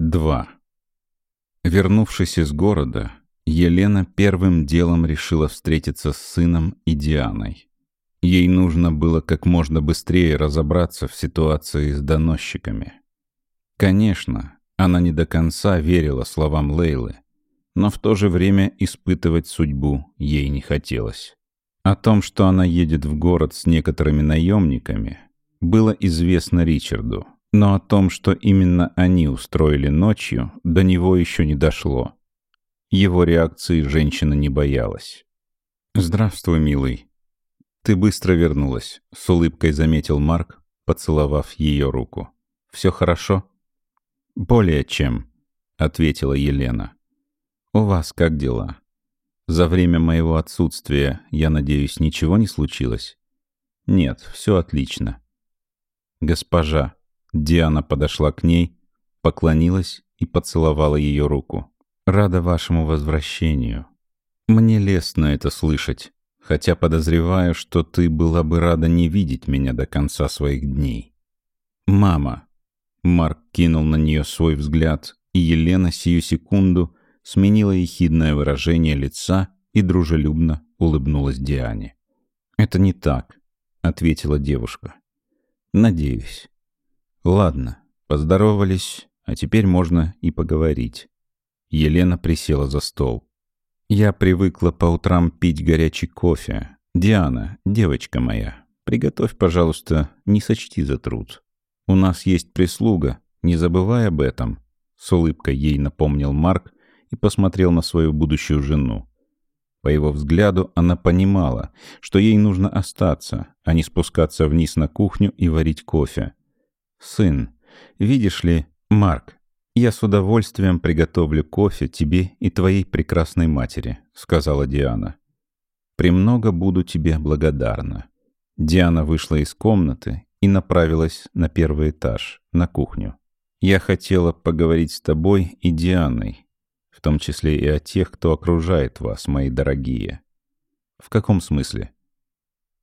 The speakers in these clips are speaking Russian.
2. Вернувшись из города, Елена первым делом решила встретиться с сыном и Дианой. Ей нужно было как можно быстрее разобраться в ситуации с доносчиками. Конечно, она не до конца верила словам Лейлы, но в то же время испытывать судьбу ей не хотелось. О том, что она едет в город с некоторыми наемниками, было известно Ричарду, но о том, что именно они устроили ночью, до него еще не дошло. Его реакции женщина не боялась. «Здравствуй, милый. Ты быстро вернулась», — с улыбкой заметил Марк, поцеловав ее руку. «Все хорошо?» «Более чем», — ответила Елена. «У вас как дела? За время моего отсутствия, я надеюсь, ничего не случилось?» «Нет, все отлично». «Госпожа», Диана подошла к ней, поклонилась и поцеловала ее руку. «Рада вашему возвращению. Мне лестно это слышать, хотя подозреваю, что ты была бы рада не видеть меня до конца своих дней». «Мама!» Марк кинул на нее свой взгляд, и Елена сию секунду сменила ехидное выражение лица и дружелюбно улыбнулась Диане. «Это не так», — ответила девушка. «Надеюсь». Ладно, поздоровались, а теперь можно и поговорить. Елена присела за стол. Я привыкла по утрам пить горячий кофе. Диана, девочка моя, приготовь, пожалуйста, не сочти за труд. У нас есть прислуга, не забывай об этом. С улыбкой ей напомнил Марк и посмотрел на свою будущую жену. По его взгляду она понимала, что ей нужно остаться, а не спускаться вниз на кухню и варить кофе. «Сын, видишь ли, Марк, я с удовольствием приготовлю кофе тебе и твоей прекрасной матери», — сказала Диана. «Премного буду тебе благодарна». Диана вышла из комнаты и направилась на первый этаж, на кухню. «Я хотела поговорить с тобой и Дианой, в том числе и о тех, кто окружает вас, мои дорогие». «В каком смысле?»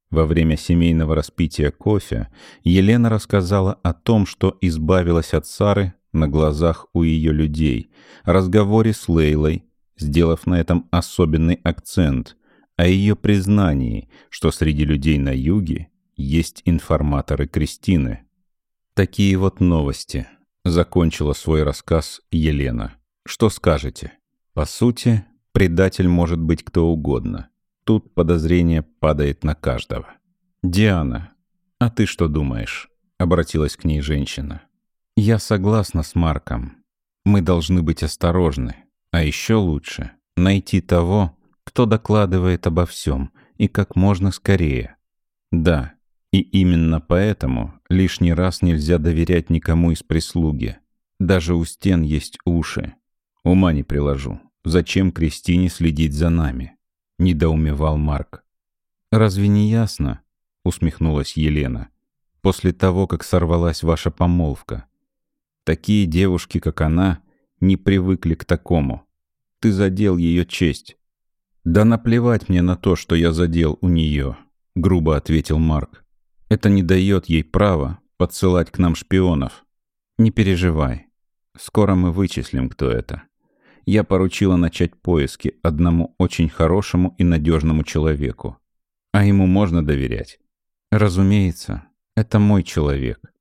Во время семейного распития кофе Елена рассказала о том, что избавилась от Сары на глазах у ее людей, разговоре с Лейлой, сделав на этом особенный акцент, о ее признании, что среди людей на юге есть информаторы Кристины. Такие вот новости. Закончила свой рассказ Елена. Что скажете? По сути, предатель может быть кто угодно. Тут подозрение падает на каждого. «Диана, а ты что думаешь?» — обратилась к ней женщина. «Я согласна с Марком. Мы должны быть осторожны. А еще лучше — найти того, кто докладывает обо всем, и как можно скорее. Да, и именно поэтому лишний раз нельзя доверять никому из прислуги. Даже у стен есть уши. Ума не приложу. Зачем Кристине следить за нами? — недоумевал Марк. «Разве не ясно?» — усмехнулась Елена. «После того, как сорвалась ваша помолвка. Такие девушки, как она, не привыкли к такому. Ты задел ее честь». «Да наплевать мне на то, что я задел у нее», — грубо ответил Марк. «Это не дает ей права подсылать к нам шпионов. Не переживай. Скоро мы вычислим, кто это» я поручила начать поиски одному очень хорошему и надежному человеку. А ему можно доверять. Разумеется, это мой человек.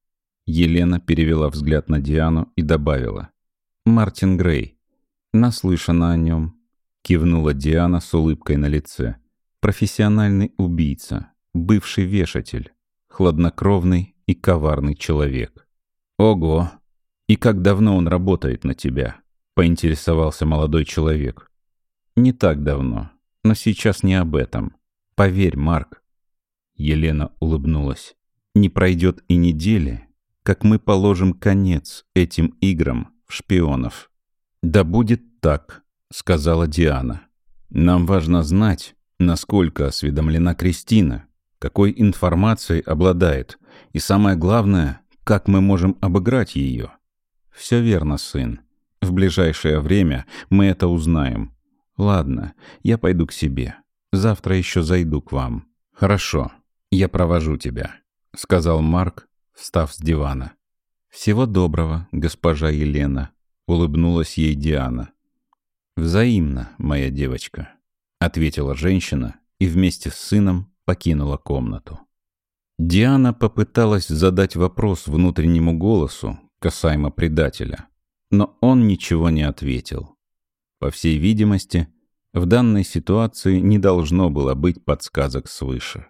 Елена перевела взгляд на Диану и добавила. «Мартин Грей. Наслышана о нем». Кивнула Диана с улыбкой на лице. «Профессиональный убийца, бывший вешатель, хладнокровный и коварный человек». «Ого! И как давно он работает на тебя?» Поинтересовался молодой человек. «Не так давно, но сейчас не об этом. Поверь, Марк». Елена улыбнулась. «Не пройдет и недели, как мы положим конец этим играм в шпионов». «Да будет так», — сказала Диана. «Нам важно знать, насколько осведомлена Кристина, какой информацией обладает, и самое главное, как мы можем обыграть ее». «Все верно, сын. В ближайшее время мы это узнаем. Ладно, я пойду к себе. Завтра еще зайду к вам. Хорошо, я провожу тебя», — сказал Марк, встав с дивана. «Всего доброго, госпожа Елена», —— улыбнулась ей Диана. «Взаимно, моя девочка», — ответила женщина и вместе с сыном покинула комнату. Диана попыталась задать вопрос внутреннему голосу, касаемо предателя, но он ничего не ответил. По всей видимости, в данной ситуации не должно было быть подсказок свыше.